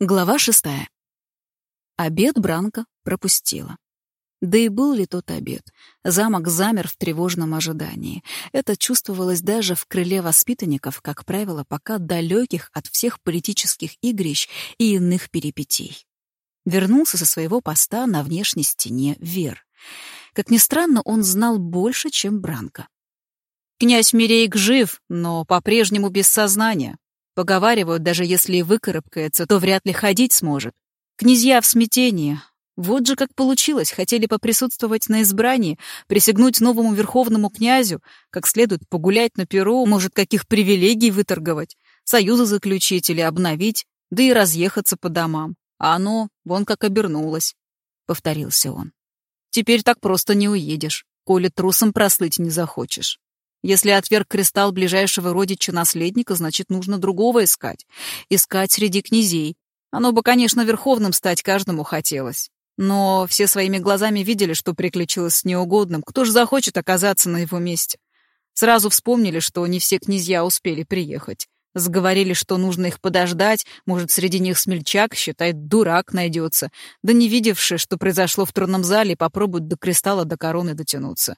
Глава шестая. Обед Бранка пропустила. Да и был ли тот обед? Замок замер в тревожном ожидании. Это чувствовалось даже в крыле воспитанников, как правило, пока далеких от всех политических игрищ и иных перипетий. Вернулся со своего поста на внешней стене Вер. Как ни странно, он знал больше, чем Бранка. «Князь Мирейк жив, но по-прежнему без сознания», Поговаривают, даже если и выкарабкается, то вряд ли ходить сможет. Князья в смятении. Вот же как получилось, хотели поприсутствовать на избрании, присягнуть новому верховному князю, как следует погулять на перу, может, каких привилегий выторговать, союзы заключить или обновить, да и разъехаться по домам. А оно вон как обернулось, — повторился он. Теперь так просто не уедешь, коли трусом прослыть не захочешь. Если отверг кристалл ближайшего родича-наследника, значит, нужно другого искать. Искать среди князей. Оно бы, конечно, верховным стать каждому хотелось. Но все своими глазами видели, что приключилось с неугодным. Кто же захочет оказаться на его месте? Сразу вспомнили, что не все князья успели приехать. Сговорили, что нужно их подождать, может, среди них смельчак, считает, дурак найдется. Да не видевший, что произошло в тронном зале, попробуют до кристалла, до короны дотянуться.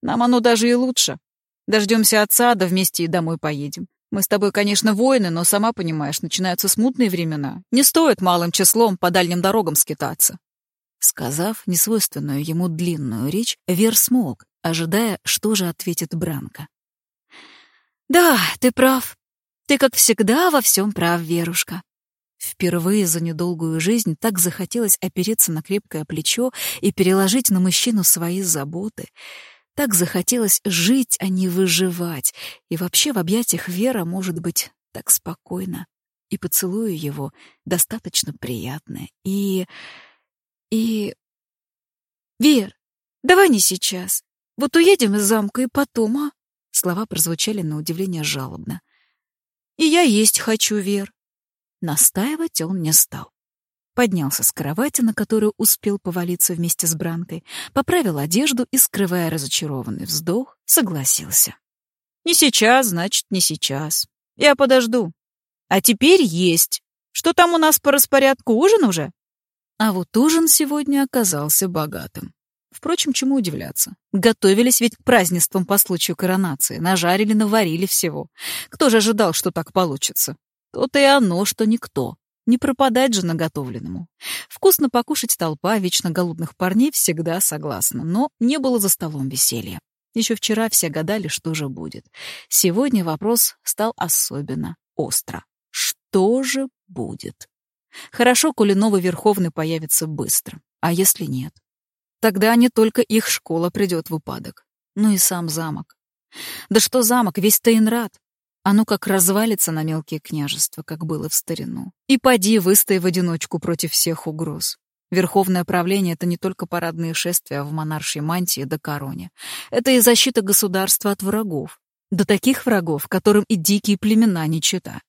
Нам оно даже и лучше. Дождемся отца, да вместе и домой поедем. Мы с тобой, конечно, воины, но, сама понимаешь, начинаются смутные времена. Не стоит малым числом по дальним дорогам скитаться». Сказав несвойственную ему длинную речь, Вер смолк, ожидая, что же ответит Бранко. «Да, ты прав. Ты, как всегда, во всем прав, Верушка». Впервые за недолгую жизнь так захотелось опереться на крепкое плечо и переложить на мужчину свои заботы — так захотелось жить, а не выживать. И вообще в объятиях Вера может быть так спокойно. И поцелуя его достаточно приятное. И... и... «Вер, давай не сейчас. Вот уедем из замка и потом, а?» Слова прозвучали на удивление жалобно. «И я есть хочу, Вер». Настаивать он не стал поднялся с кровати, на которую успел повалиться вместе с Бранкой, поправил одежду и, скрывая разочарованный вздох, согласился. «Не сейчас, значит, не сейчас. Я подожду. А теперь есть. Что там у нас по распорядку? Ужин уже?» А вот ужин сегодня оказался богатым. Впрочем, чему удивляться? Готовились ведь к празднествам по случаю коронации, нажарили, наварили всего. Кто же ожидал, что так получится? То-то и оно, что никто. Не пропадать же наготовленному. Вкусно покушать толпа вечно голодных парней всегда согласна, но не было за столом веселья. Еще вчера все гадали, что же будет. Сегодня вопрос стал особенно остро. Что же будет? Хорошо, коли новый Верховный появится быстро. А если нет? Тогда не только их школа придет в упадок, но и сам замок. Да что замок, весь Тейнрад. Оно как развалится на мелкие княжества, как было в старину. И поди, выстои в одиночку против всех угроз. Верховное правление — это не только парадные шествия в монаршей мантии да короне. Это и защита государства от врагов. До таких врагов, которым и дикие племена не чита.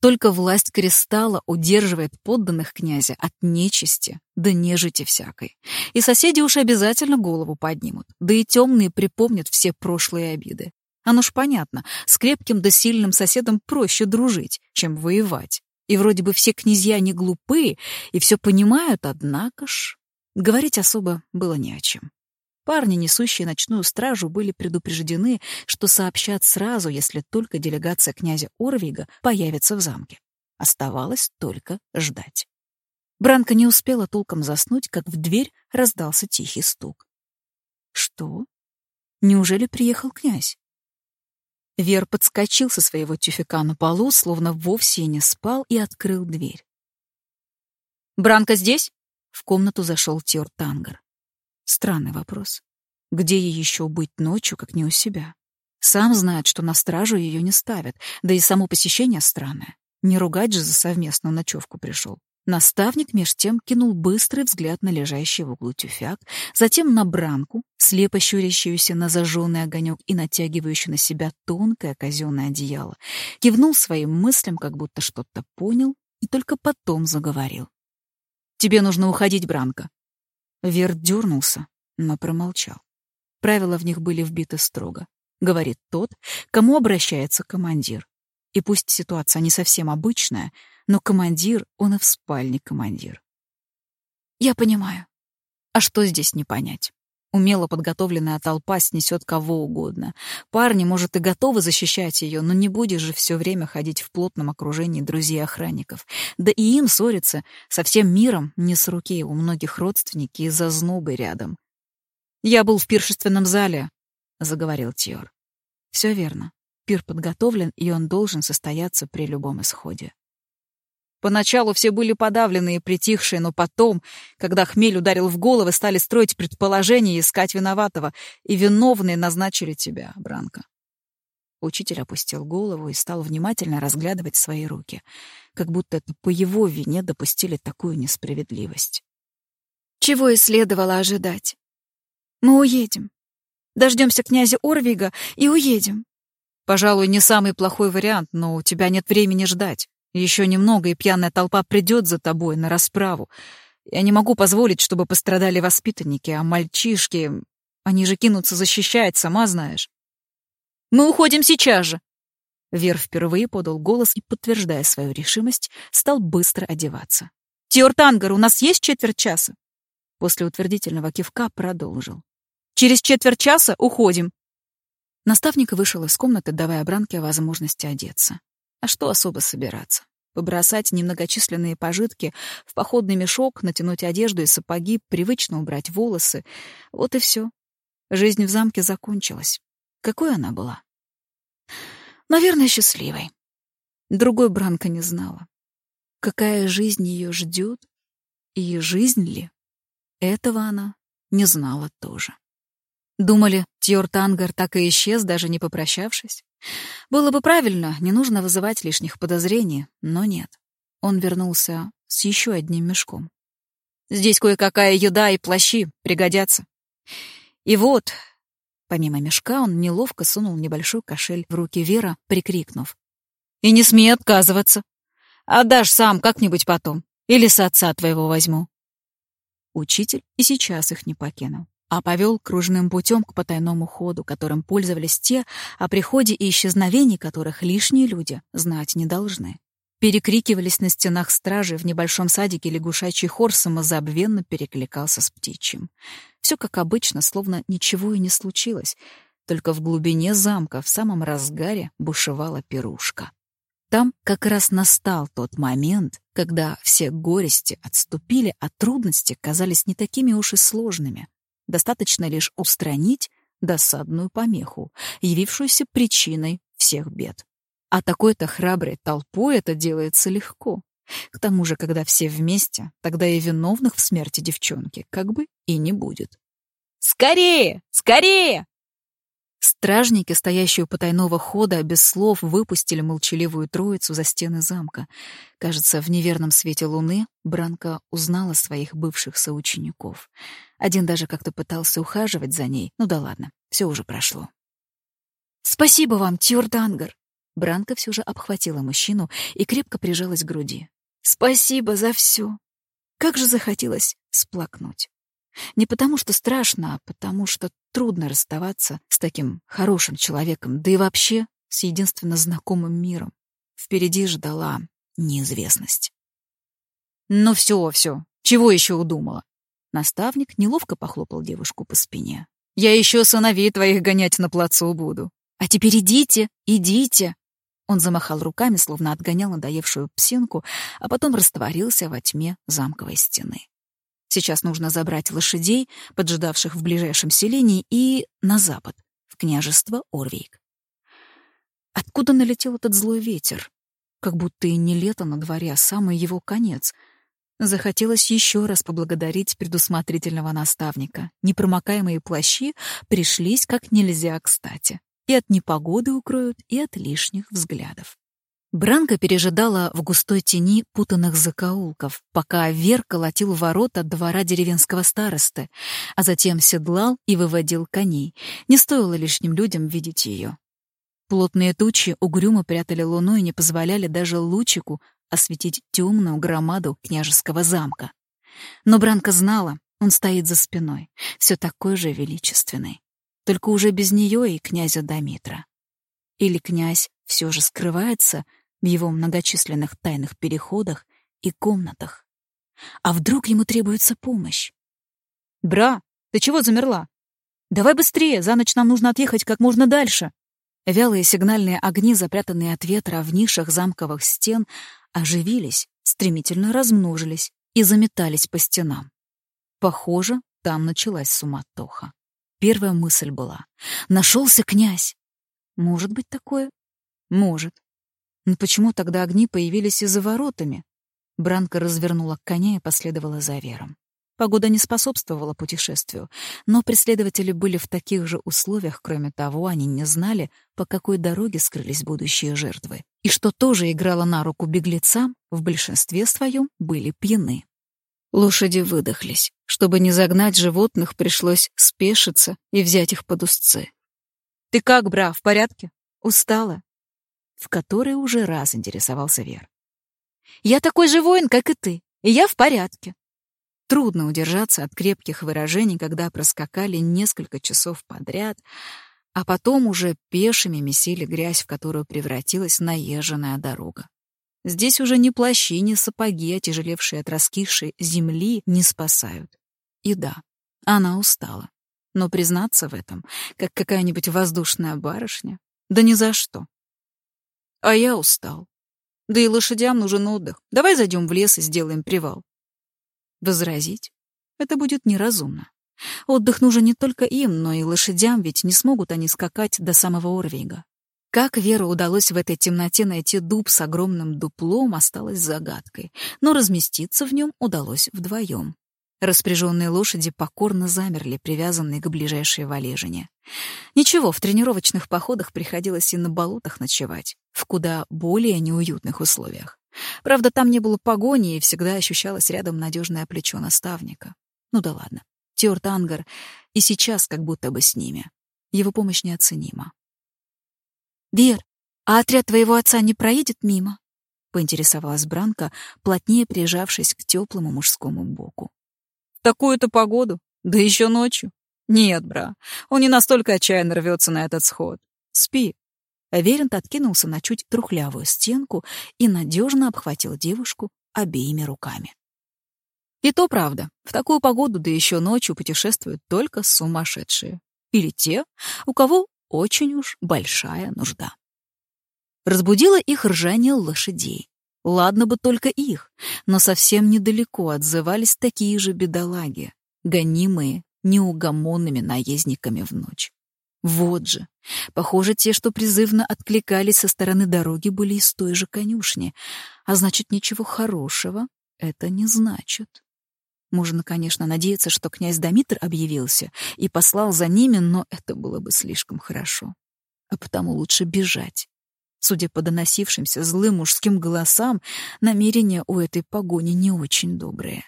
Только власть кристалла удерживает подданных князя от нечисти, да нежити всякой. И соседи уж обязательно голову поднимут, да и темные припомнят все прошлые обиды. Оно ж понятно, с крепким да сильным соседом проще дружить, чем воевать. И вроде бы все князья не глупые и все понимают, однако ж... Говорить особо было не о чем. Парни, несущие ночную стражу, были предупреждены, что сообщат сразу, если только делегация князя Орвига появится в замке. Оставалось только ждать. Бранка не успела толком заснуть, как в дверь раздался тихий стук. Что? Неужели приехал князь? Вер подскочил со своего тюфяка на полу, словно вовсе не спал, и открыл дверь. «Бранка здесь?» В комнату зашел Тиор Тангар. Странный вопрос. Где ей еще быть ночью, как не у себя? Сам знает, что на стражу ее не ставят, да и само посещение странное. Не ругать же за совместную ночевку пришел. Наставник меж тем кинул быстрый взгляд на лежащий в углу тюфяк, затем на бранку, слепо щурящуюся на зажженный огонек и натягивающую на себя тонкое казенное одеяло, кивнул своим мыслям, как будто что-то понял, и только потом заговорил. «Тебе нужно уходить, Бранка». Верт дернулся, но промолчал. Правила в них были вбиты строго. Говорит тот, кому обращается командир. И пусть ситуация не совсем обычная, но командир, он и в спальне командир. Я понимаю. А что здесь не понять? Умело подготовленная толпа снесет кого угодно. Парни, может, и готовы защищать ее, но не будешь же все время ходить в плотном окружении друзей-охранников. Да и им ссориться со всем миром не с руки, у многих родственники из-за знобы рядом. «Я был в пиршественном зале», — заговорил Тиор. Все верно. Пир подготовлен, и он должен состояться при любом исходе. Поначалу все были подавлены и притихшие, но потом, когда хмель ударил в головы, стали строить предположения и искать виноватого, и виновные назначили тебя, Бранко. Учитель опустил голову и стал внимательно разглядывать свои руки, как будто это по его вине допустили такую несправедливость. Чего и следовало ожидать. Мы уедем. Дождемся князя Орвига и уедем. Пожалуй, не самый плохой вариант, но у тебя нет времени ждать. Еще немного, и пьяная толпа придет за тобой на расправу. Я не могу позволить, чтобы пострадали воспитанники, а мальчишки... Они же кинутся защищать, сама знаешь. Мы уходим сейчас же. Вер впервые подал голос и, подтверждая свою решимость, стал быстро одеваться. «Тиортангар, у нас есть четверть часа?» После утвердительного кивка продолжил. «Через четверть часа уходим». Наставник вышел из комнаты, давая Бранке возможность одеться. А что особо собираться? Побросать немногочисленные пожитки в походный мешок, натянуть одежду и сапоги, привычно убрать волосы. Вот и все. Жизнь в замке закончилась. Какой она была? Наверное, счастливой. Другой Бранка не знала. Какая жизнь ее ждет и жизнь ли? Этого она не знала тоже. Думали, Тьортангар так и исчез, даже не попрощавшись? Было бы правильно, не нужно вызывать лишних подозрений, но нет. Он вернулся с еще одним мешком. «Здесь кое-какая еда и плащи пригодятся». И вот, помимо мешка, он неловко сунул небольшой кошель в руки Вера, прикрикнув. «И не смей отказываться. Отдашь сам как-нибудь потом. Или с отца твоего возьму». Учитель и сейчас их не покинул а повел кружным путем к потайному ходу, которым пользовались те, о приходе и исчезновении которых лишние люди знать не должны. Перекрикивались на стенах стражи, в небольшом садике лягушачий хор самозабвенно перекликался с птичьим. Все как обычно, словно ничего и не случилось, только в глубине замка в самом разгаре бушевала пирушка. Там как раз настал тот момент, когда все горести отступили, а трудности казались не такими уж и сложными. Достаточно лишь устранить досадную помеху, явившуюся причиной всех бед. А такой-то храброй толпой это делается легко. К тому же, когда все вместе, тогда и виновных в смерти девчонки как бы и не будет. «Скорее! Скорее!» Стражники, стоящие у потайного хода, без слов выпустили молчаливую троицу за стены замка. Кажется, в неверном свете луны Бранка узнала своих бывших соучеников. Один даже как-то пытался ухаживать за ней. Ну да ладно, все уже прошло. «Спасибо вам, Тюрдангар!» Бранка все же обхватила мужчину и крепко прижалась к груди. «Спасибо за все!» Как же захотелось сплакнуть. Не потому, что страшно, а потому, что трудно расставаться с таким хорошим человеком, да и вообще с единственно знакомым миром. Впереди ждала неизвестность. «Ну все, все, чего еще удумала?» Наставник неловко похлопал девушку по спине. «Я еще сыновей твоих гонять на плацу буду. А теперь идите, идите!» Он замахал руками, словно отгонял надоевшую псинку, а потом растворился во тьме замковой стены. Сейчас нужно забрать лошадей, поджидавших в ближайшем селении, и на запад, в княжество Орвейк. Откуда налетел этот злой ветер? Как будто и не лето на дворе, а самый его конец. Захотелось еще раз поблагодарить предусмотрительного наставника. Непромокаемые плащи пришлись как нельзя кстати. И от непогоды укроют, и от лишних взглядов. Бранка пережидала в густой тени путанных закоулков, пока Вер колотил ворота двора деревенского старосты, а затем седлал и выводил коней. Не стоило лишним людям видеть ее. Плотные тучи угрюмо прятали луну и не позволяли даже лучику осветить темную громаду княжеского замка. Но Бранка знала, он стоит за спиной, все такой же величественный. Только уже без нее и князя Дамитра. Или князь все же скрывается в его многочисленных тайных переходах и комнатах. А вдруг ему требуется помощь? «Бра, ты чего замерла? Давай быстрее, за ночь нам нужно отъехать как можно дальше». Вялые сигнальные огни, запрятанные от ветра в нишах замковых стен, оживились, стремительно размножились и заметались по стенам. Похоже, там началась суматоха. Первая мысль была — нашелся князь. Может быть такое? Может. Но почему тогда огни появились и за воротами? Бранка развернула коня и последовала за Вером. Погода не способствовала путешествию, но преследователи были в таких же условиях, кроме того, они не знали, по какой дороге скрылись будущие жертвы. И что тоже играло на руку беглецам, в большинстве своем были пьяны. Лошади выдохлись. Чтобы не загнать животных, пришлось спешиться и взять их под узцы. «Ты как, бра, в порядке?» «Устала?» В который уже раз интересовался Вер. «Я такой же воин, как и ты, и я в порядке». Трудно удержаться от крепких выражений, когда проскакали несколько часов подряд, а потом уже пешими месили грязь, в которую превратилась наезженная дорога. Здесь уже ни плащи, ни сапоги, отяжелевшие от раскисшей земли, не спасают. И да, она устала. Но признаться в этом, как какая-нибудь воздушная барышня, да ни за что. А я устал. Да и лошадям нужен отдых. Давай зайдем в лес и сделаем привал. Возразить? Это будет неразумно. Отдых нужен не только им, но и лошадям, ведь не смогут они скакать до самого Орвига. Как Веру удалось в этой темноте найти дуб с огромным дуплом, осталось загадкой, но разместиться в нем удалось вдвоем. Распряженные лошади покорно замерли, привязанные к ближайшей валежине. Ничего, в тренировочных походах приходилось и на болотах ночевать, в куда более неуютных условиях. Правда, там не было погони, и всегда ощущалось рядом надежное плечо наставника. Ну да ладно. Тёрт Ангар и сейчас как будто бы с ними. Его помощь неоценима. «Вер, а отряд твоего отца не проедет мимо?» — поинтересовалась Бранка, плотнее прижавшись к теплому мужскому боку. «В такую-то погоду? Да еще ночью? Нет, бра, он не настолько отчаянно рвется на этот сход. Спи, Верент откинулся на чуть трухлявую стенку и надежно обхватил девушку обеими руками. И то правда, в такую погоду, да еще ночью путешествуют только сумасшедшие. Или те, у кого очень уж большая нужда. Разбудило их ржание лошадей. Ладно бы только их, но совсем недалеко отзывались такие же бедолаги, гонимые неугомонными наездниками в ночь. Вот же. Похоже, те, что призывно откликались со стороны дороги, были из той же конюшни. А значит, ничего хорошего это не значит. Можно, конечно, надеяться, что князь Домитр объявился и послал за ними, но это было бы слишком хорошо. А потому лучше бежать. Судя по доносившимся злым мужским голосам, намерения у этой погони не очень добрые.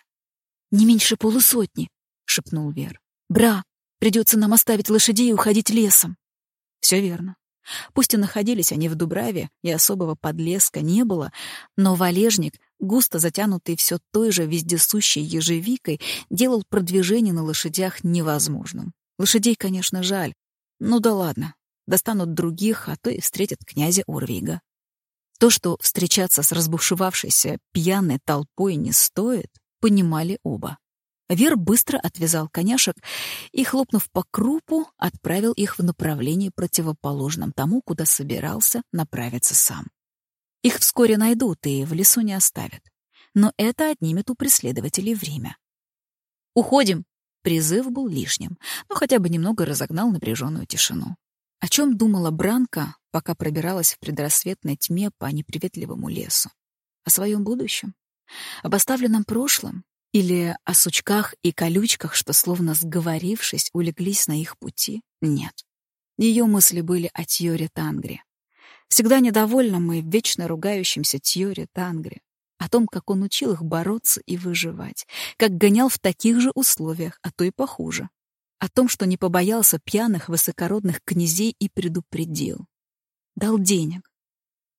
«Не меньше полусотни», — шепнул Вер. «Бра, Придется нам оставить лошадей и уходить лесом. Все верно. Пусть и находились они в Дубраве, и особого подлеска не было, но валежник, густо затянутый все той же вездесущей ежевикой, делал продвижение на лошадях невозможным. Лошадей, конечно, жаль. Ну да ладно, достанут других, а то и встретят князя Урвига. То, что встречаться с разбушевавшейся пьяной толпой не стоит, понимали оба. Вер быстро отвязал коняшек и, хлопнув по крупу, отправил их в направлении противоположном тому, куда собирался направиться сам. Их вскоре найдут и в лесу не оставят. Но это отнимет у преследователей время. «Уходим!» Призыв был лишним, но хотя бы немного разогнал напряженную тишину. О чем думала Бранка, пока пробиралась в предрассветной тьме по неприветливому лесу? О своем будущем? Об оставленном прошлом? Или о сучках и колючках, что, словно сговорившись, улеглись на их пути? Нет. Ее мысли были о Тьоре Тангре. Всегда недовольном и вечно ругающемся Тьоре Тангре. О том, как он учил их бороться и выживать. Как гонял в таких же условиях, а то и похуже. О том, что не побоялся пьяных высокородных князей и предупредил. Дал денег.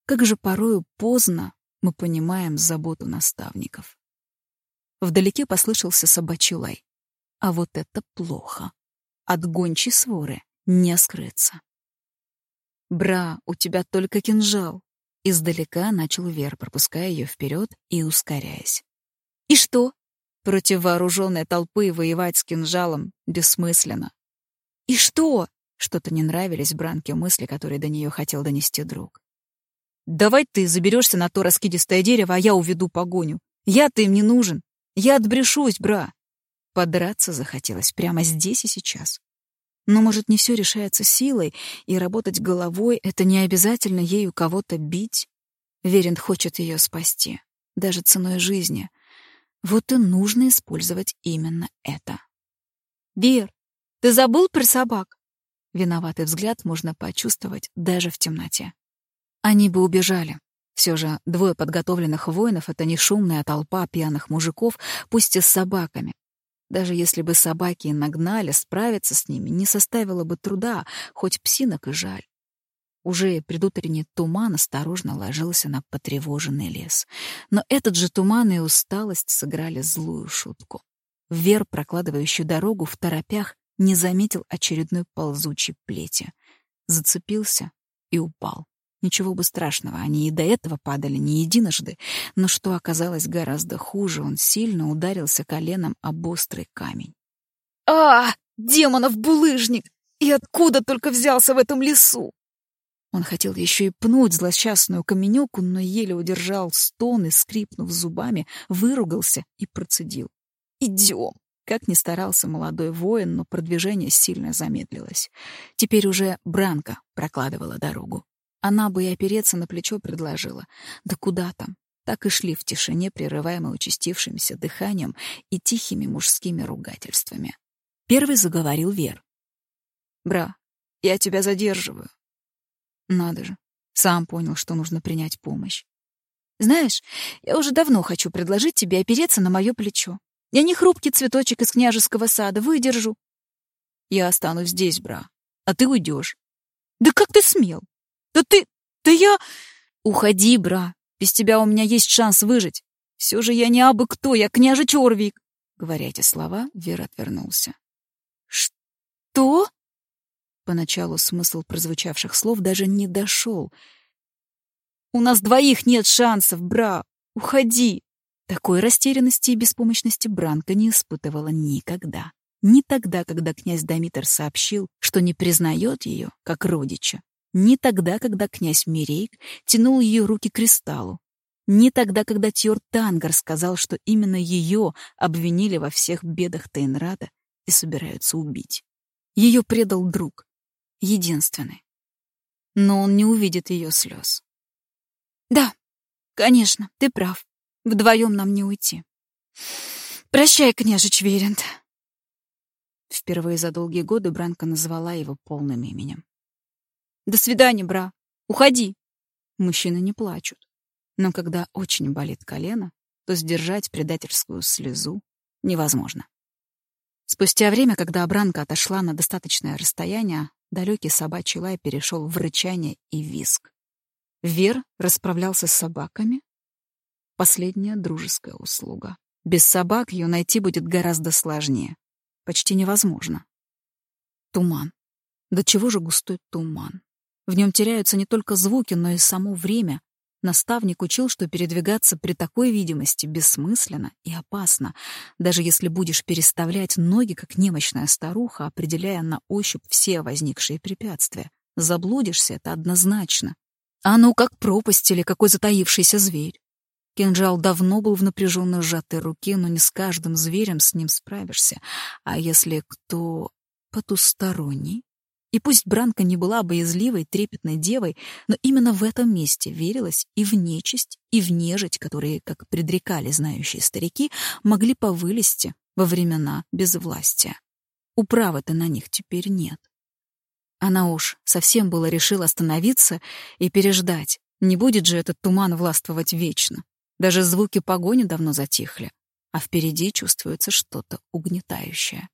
Как же порою поздно мы понимаем заботу наставников. Вдалеке послышался собачий лай. А вот это плохо. От гончей своры не скрыться. «Бра, у тебя только кинжал. Издалека начал Вер, пропуская ее вперед и ускоряясь. «И что?» Против вооруженной толпы воевать с кинжалом бессмысленно. «И что?» Что-то не нравились Бранке мысли, которые до нее хотел донести друг. «Давай ты заберешься на то раскидистое дерево, а я уведу погоню. Я-то им не нужен. Я отбрешусь, бра». Подраться захотелось прямо здесь и сейчас. Но, может, не все решается силой, и работать головой — это не обязательно ею кого-то бить? Верент хочет ее спасти, даже ценой жизни. Вот и нужно использовать именно это. «Вер, ты забыл про собак?» Виноватый взгляд можно почувствовать даже в темноте. Они бы убежали. Все же двое подготовленных воинов — это не шумная толпа пьяных мужиков, пусть и с собаками. Даже если бы собаки нагнали, справиться с ними не составило бы труда, хоть псинок и жаль. Уже предутренний туман осторожно ложился на потревоженный лес. Но этот же туман и усталость сыграли злую шутку. Вер, прокладывающий дорогу в торопях, не заметил очередной ползучей плети. Зацепился и упал. Ничего бы страшного, они и до этого падали не единожды, но что оказалось гораздо хуже, он сильно ударился коленом об острый камень. «А, демонов булыжник! И откуда только взялся в этом лесу?» Он хотел еще и пнуть злосчастную каменюку, но еле удержал стон и, скрипнув зубами, выругался и процедил. «Идем!» Как ни старался молодой воин, но продвижение сильно замедлилось. Теперь уже Бранка прокладывала дорогу. Она бы и опереться на плечо предложила. Да куда там? Так и шли в тишине, прерываемой участившимся дыханием и тихими мужскими ругательствами. Первый заговорил Вер. «Бра, я тебя задерживаю». Надо же, сам понял, что нужно принять помощь. «Знаешь, я уже давно хочу предложить тебе опереться на мое плечо. Я не хрупкий цветочек из княжеского сада, выдержу». «Я останусь здесь, бра, а ты уйдешь». «Да как ты смел? «Да ты... да я...» «Уходи, бра. Без тебя у меня есть шанс выжить. Все же я не абы кто, я княжич Орвик». Говоря эти слова, Вер отвернулся. «Что?» Поначалу смысл прозвучавших слов даже не дошел. «У нас двоих нет шансов, бра. Уходи!» Такой растерянности и беспомощности Бранка не испытывала никогда. Ни тогда, когда князь Дамитр сообщил, что не признает ее как родича, не тогда, когда князь Мирейк тянул ее руки к кристаллу. Не тогда, когда Тьор Тангар сказал, что именно ее обвинили во всех бедах Тейнрада и собираются убить. Ее предал друг. Единственный. Но он не увидит ее слез. «Да, конечно, ты прав. Вдвоем нам не уйти. Прощай, княжич Верент». Впервые за долгие годы Бранка назвала его полным именем. До свидания, бра. Уходи. Мужчины не плачут. Но когда очень болит колено, то сдержать предательскую слезу невозможно. Спустя время, когда Абранка отошла на достаточное расстояние, далекий собачий лай перешел в рычание и визг. Вер расправлялся с собаками. Последняя дружеская услуга. Без собак ее найти будет гораздо сложнее. Почти невозможно. Туман. До чего же густой туман? В нем теряются не только звуки, но и само время. Наставник учил, что передвигаться при такой видимости бессмысленно и опасно, даже если будешь переставлять ноги, как немощная старуха, определяя на ощупь все возникшие препятствия. Заблудишься — это однозначно. А ну, как пропасть или какой затаившийся зверь. Кинжал давно был в напряженно сжатой руке, но не с каждым зверем с ним справишься. А если кто потусторонний? И пусть Бранка не была боязливой, трепетной девой, но именно в этом месте верилась и в нечисть, и в нежить, которые, как предрекали знающие старики, могли повылезти во времена безвластия. Управы-то на них теперь нет. Она уж совсем было решила остановиться и переждать. Не будет же этот туман властвовать вечно. Даже звуки погони давно затихли, а впереди чувствуется что-то угнетающее.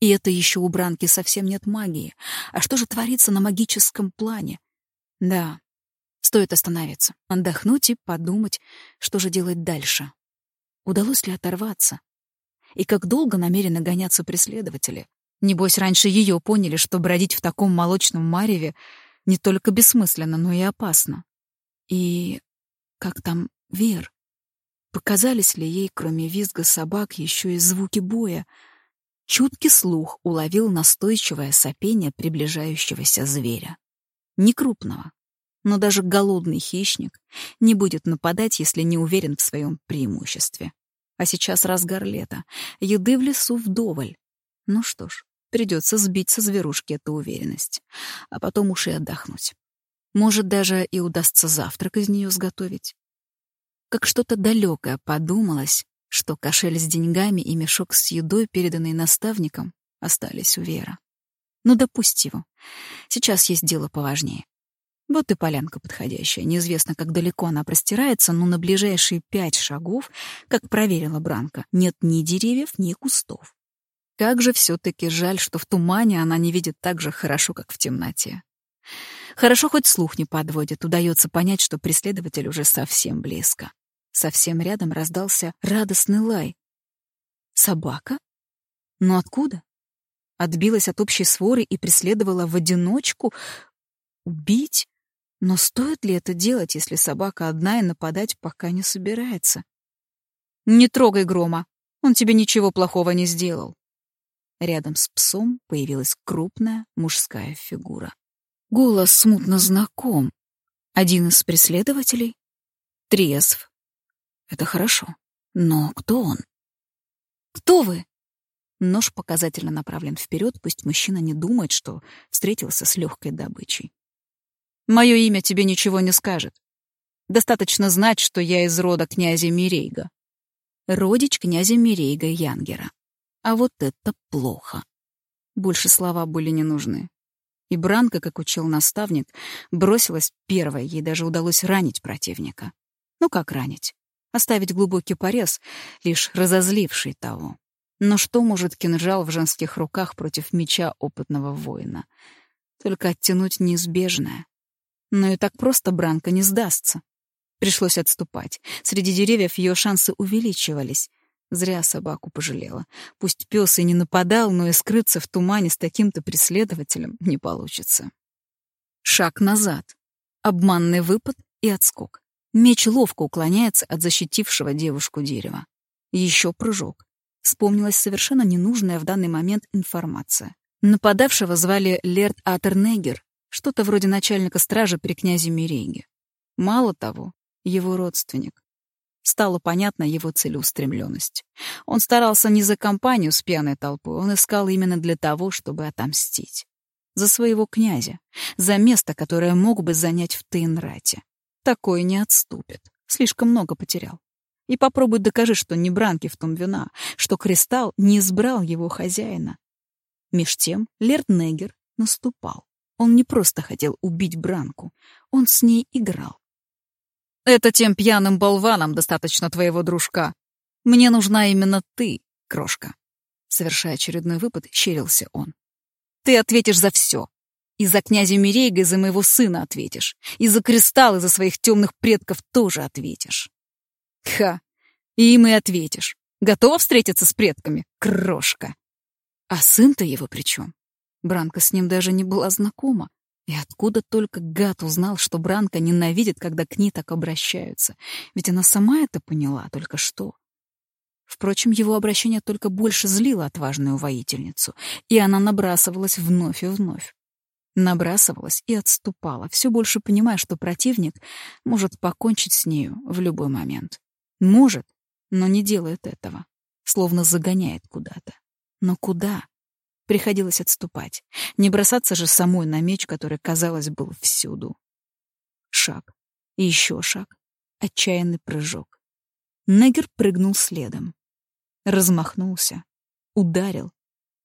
И это еще у Бранки совсем нет магии. А что же творится на магическом плане? Да, стоит остановиться, отдохнуть и подумать, что же делать дальше. Удалось ли оторваться? И как долго намерены гоняться преследователи? Небось, раньше ее поняли, что бродить в таком молочном мареве не только бессмысленно, но и опасно. И как там Вер? Показались ли ей, кроме визга собак, еще и звуки боя? Чуткий слух уловил настойчивое сопение приближающегося зверя. Не крупного, но даже голодный хищник не будет нападать, если не уверен в своем преимуществе. А сейчас разгар лета, еды в лесу вдоволь. Ну что ж, придется сбить со зверушки эту уверенность, а потом уж и отдохнуть. Может, даже и удастся завтрак из нее сготовить. Как что-то далекое подумалось, что кошель с деньгами и мешок с едой, переданный наставником, остались у Вера. Ну да пусть его. Сейчас есть дело поважнее. Вот и полянка подходящая. Неизвестно, как далеко она простирается, но на ближайшие пять шагов, как проверила Бранка, нет ни деревьев, ни кустов. Как же все-таки жаль, что в тумане она не видит так же хорошо, как в темноте. Хорошо, хоть слух не подводит, удается понять, что преследователь уже совсем близко. Совсем рядом раздался радостный лай. Собака? Но откуда? Отбилась от общей своры и преследовала в одиночку? Убить? Но стоит ли это делать, если собака одна и нападать пока не собирается? «Не трогай Грома, он тебе ничего плохого не сделал». Рядом с псом появилась крупная мужская фигура. Голос смутно знаком. Один из преследователей? Трезв. Это хорошо. Но кто он? «Кто вы?» Нож показательно направлен вперед, пусть мужчина не думает, что встретился с легкой добычей. «Мое имя тебе ничего не скажет. Достаточно знать, что я из рода князя Мирейга. Родич князя Мирейга Янгера. А вот это плохо. Больше слова были не нужны. И Бранка, как учил наставник, бросилась первой, ей даже удалось ранить противника. Ну как ранить? Оставить глубокий порез, лишь разозливший того. Но что может кинжал в женских руках против меча опытного воина? Только оттянуть неизбежное. Но и так просто Бранка не сдастся. Пришлось отступать. Среди деревьев ее шансы увеличивались. Зря собаку пожалела. Пусть пес и не нападал, но и скрыться в тумане с таким-то преследователем не получится. Шаг назад. Обманный выпад и отскок. Меч ловко уклоняется от защитившего девушку дерева. Еще прыжок. Вспомнилась совершенно ненужная в данный момент информация. Нападавшего звали Лерт Атернегер, что-то вроде начальника стражи при князе Мирейге. Мало того, его родственник. Стала понятна его целеустремленность. Он старался не за компанию с пьяной толпой, он искал именно для того, чтобы отомстить. За своего князя, за место, которое мог бы занять в Тейнрате. Такой не отступит, слишком много потерял. И попробуй докажи, что не Бранки в том вина, что Кристалл не избрал его хозяина. Меж тем Лерд Негер наступал. Он не просто хотел убить Бранку, он с ней играл. Это тем пьяным болванам достаточно твоего дружка. Мне нужна именно ты, крошка. Совершая очередной выпад, щерился он. Ты ответишь за все. И за князя Мирейга, и за моего сына ответишь. И за кристалл, и за своих темных предков тоже ответишь. Ха, и им и ответишь. Готова встретиться с предками, крошка? А сын-то его при чем? Бранка с ним даже не была знакома. И откуда только гад узнал, что Бранка ненавидит, когда к ней так обращаются? Ведь она сама это поняла только что. Впрочем, его обращение только больше злило отважную воительницу, и она набрасывалась вновь и вновь. Набрасывалась и отступала, все больше понимая, что противник может покончить с нею в любой момент. Может, но не делает этого, словно загоняет куда-то. Но куда? Приходилось отступать. Не бросаться же самой на меч, который, казалось, был всюду. Шаг. И еще шаг. Отчаянный прыжок. Негер прыгнул следом. Размахнулся. Ударил.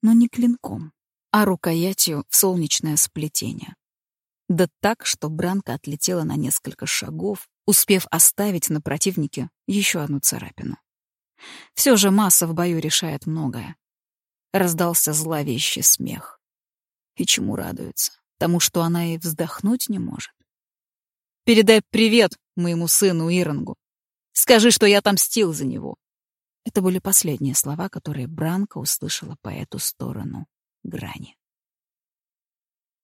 Но не клинком, а рукоятью в солнечное сплетение. Да так, что Бранка отлетела на несколько шагов, успев оставить на противнике еще одну царапину. Все же масса в бою решает многое раздался зловещий смех. И чему радуется? Тому, что она и вздохнуть не может. «Передай привет моему сыну Ирангу. Скажи, что я отомстил за него». Это были последние слова, которые Бранка услышала по эту сторону грани.